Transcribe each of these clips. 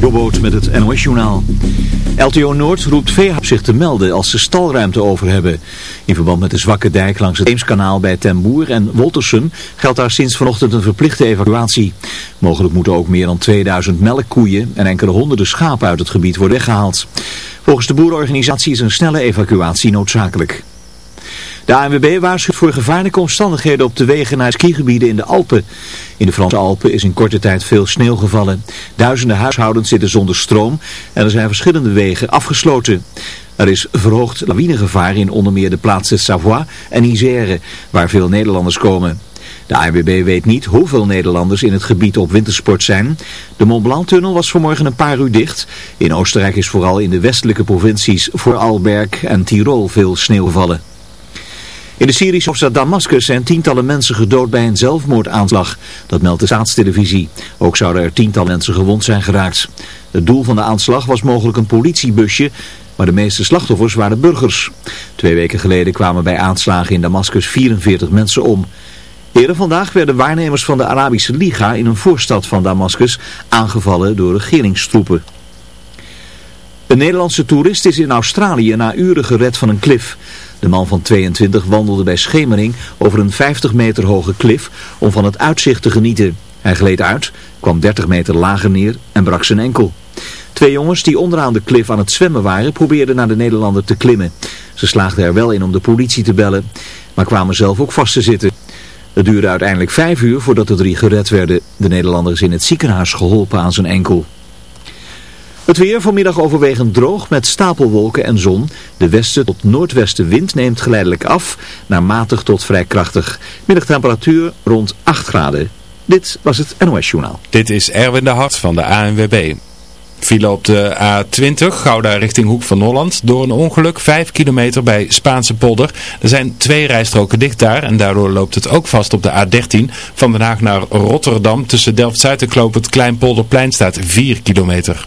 Jobboot met het NOS-journaal. LTO Noord roept veehouders zich te melden als ze stalruimte over hebben. In verband met de zwakke dijk langs het Eemskanaal bij Temboer en Woltersum geldt daar sinds vanochtend een verplichte evacuatie. Mogelijk moeten ook meer dan 2000 melkkoeien en enkele honderden schapen uit het gebied worden weggehaald. Volgens de boerenorganisatie is een snelle evacuatie noodzakelijk. De ANWB waarschuwt voor gevaarlijke omstandigheden op de wegen naar skigebieden in de Alpen. In de Franse Alpen is in korte tijd veel sneeuw gevallen. Duizenden huishoudens zitten zonder stroom en er zijn verschillende wegen afgesloten. Er is verhoogd lawinegevaar in onder meer de plaatsen Savoie en Isère, waar veel Nederlanders komen. De ANWB weet niet hoeveel Nederlanders in het gebied op wintersport zijn. De Mont Blanc-tunnel was vanmorgen een paar uur dicht. In Oostenrijk is vooral in de westelijke provincies Vooralberg en Tirol veel sneeuw gevallen. In de Syrische hoofdstad Damascus zijn tientallen mensen gedood bij een zelfmoordaanslag. Dat meldt de staatstelevisie. Ook zouden er tientallen mensen gewond zijn geraakt. Het doel van de aanslag was mogelijk een politiebusje, maar de meeste slachtoffers waren burgers. Twee weken geleden kwamen bij aanslagen in Damascus 44 mensen om. Eerder vandaag werden waarnemers van de Arabische Liga in een voorstad van Damascus aangevallen door regeringstroepen. Een Nederlandse toerist is in Australië na uren gered van een klif. De man van 22 wandelde bij schemering over een 50 meter hoge klif om van het uitzicht te genieten. Hij gleed uit, kwam 30 meter lager neer en brak zijn enkel. Twee jongens die onderaan de klif aan het zwemmen waren probeerden naar de Nederlander te klimmen. Ze slaagden er wel in om de politie te bellen, maar kwamen zelf ook vast te zitten. Het duurde uiteindelijk vijf uur voordat de drie gered werden. De Nederlander is in het ziekenhuis geholpen aan zijn enkel. Het weer vanmiddag overwegend droog met stapelwolken en zon. De westen tot noordwesten wind neemt geleidelijk af naar matig tot vrij krachtig. Middagtemperatuur rond 8 graden. Dit was het NOS Journaal. Dit is Erwin de Hart van de ANWB. File op de A20, Gouda richting Hoek van Holland. Door een ongeluk 5 kilometer bij Spaanse polder. Er zijn twee rijstroken dicht daar en daardoor loopt het ook vast op de A13. Van Den Haag naar Rotterdam tussen Delft-Zuid en Kloop het Kleinpolderplein staat 4 kilometer.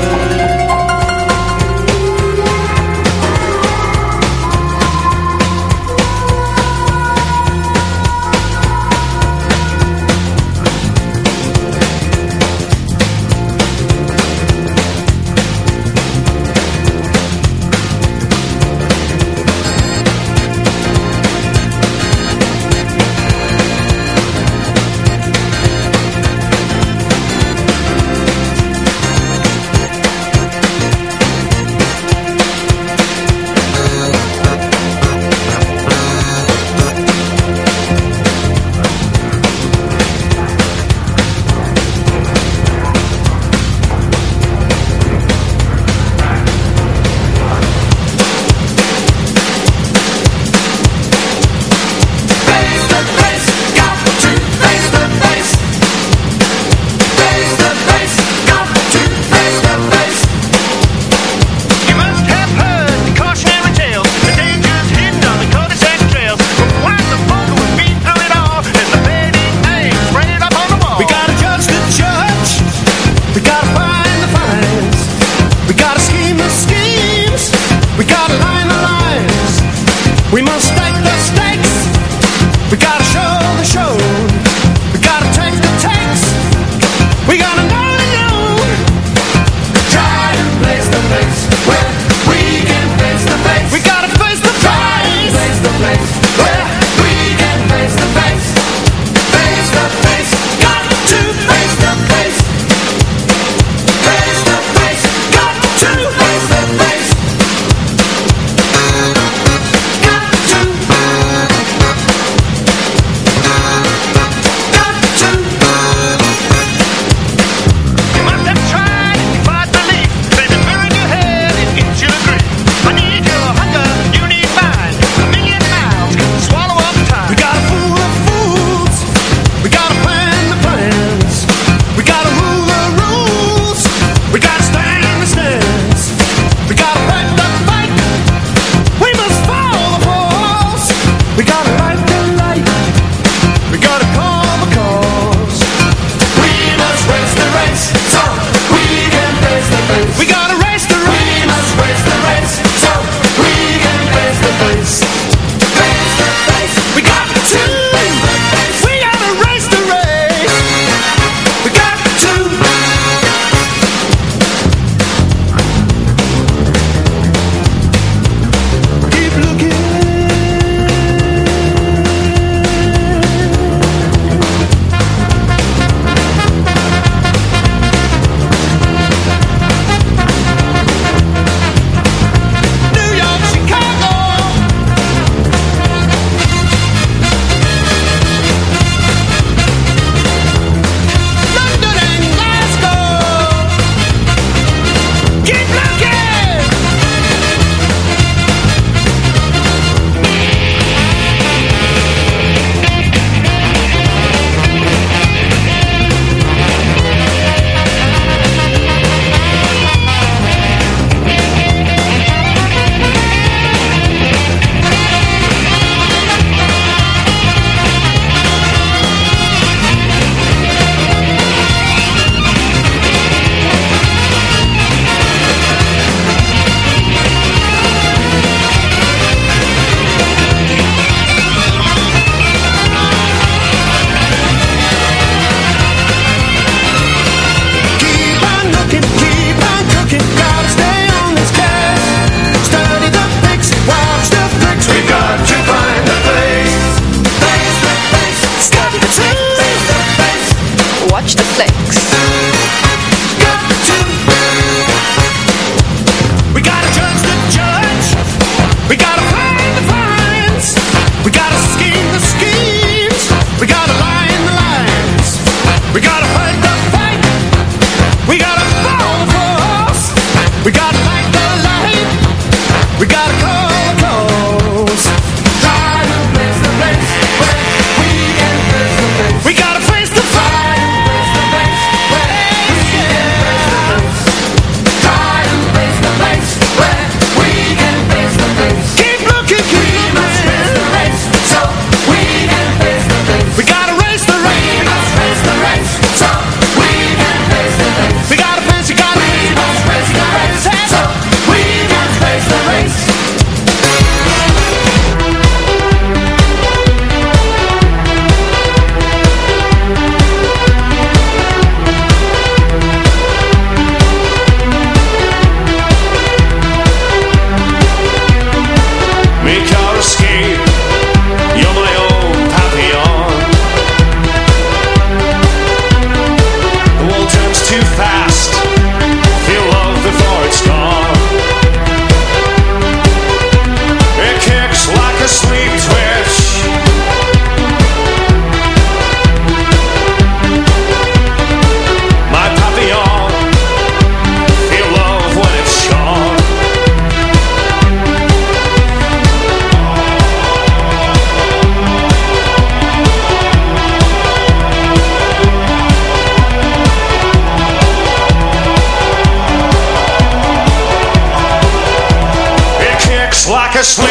Ashley.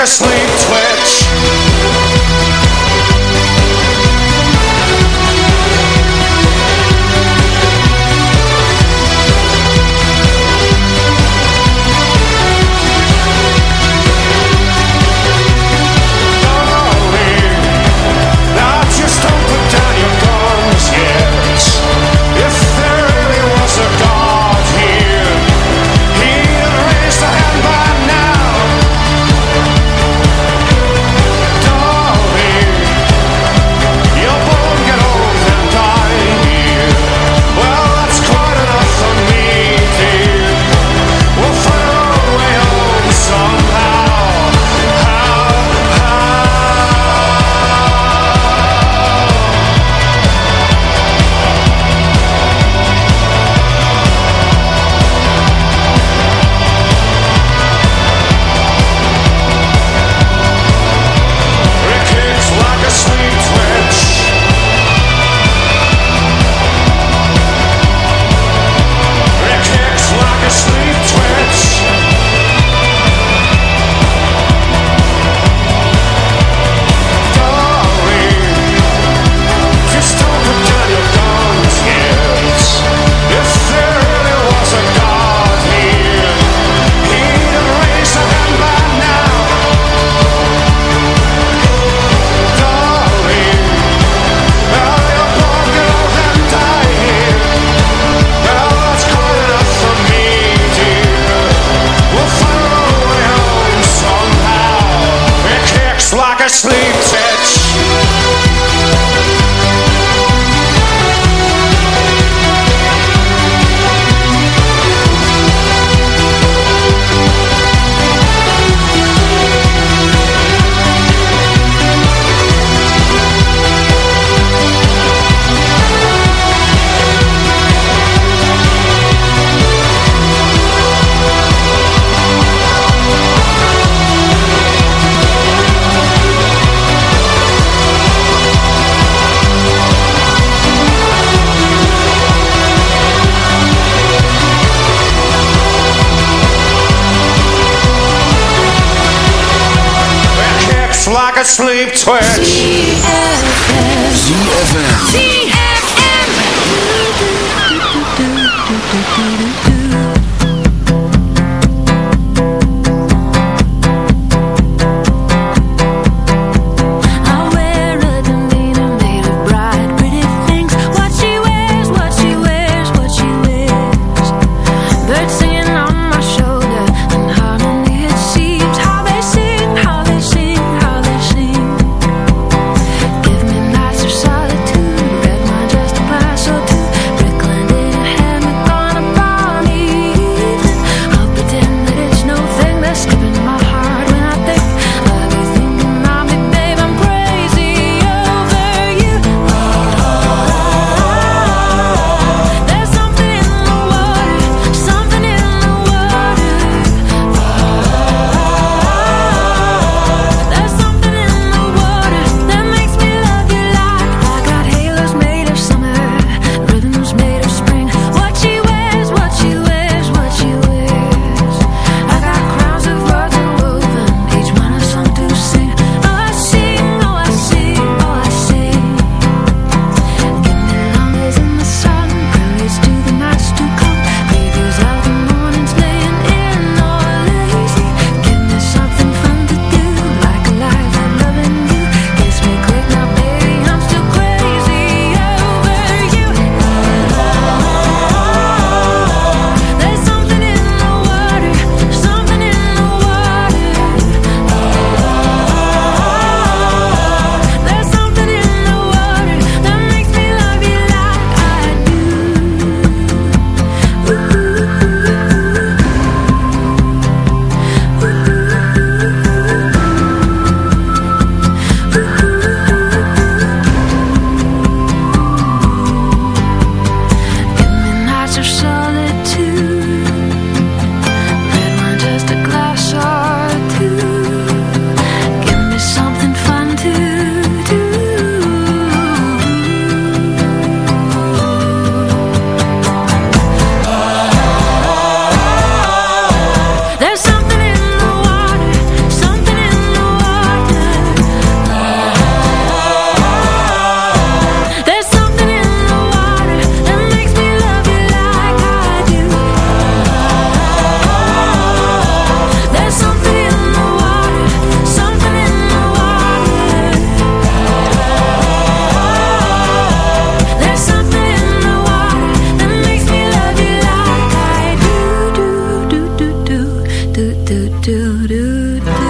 like a sleep twin. like a sleep sleep twitch. do do do do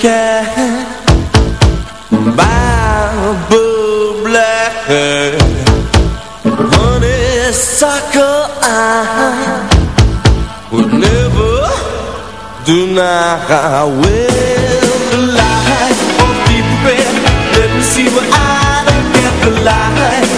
cat Bible black Honeysuckle I would never deny the light of deep red Let me see what I don't get the light.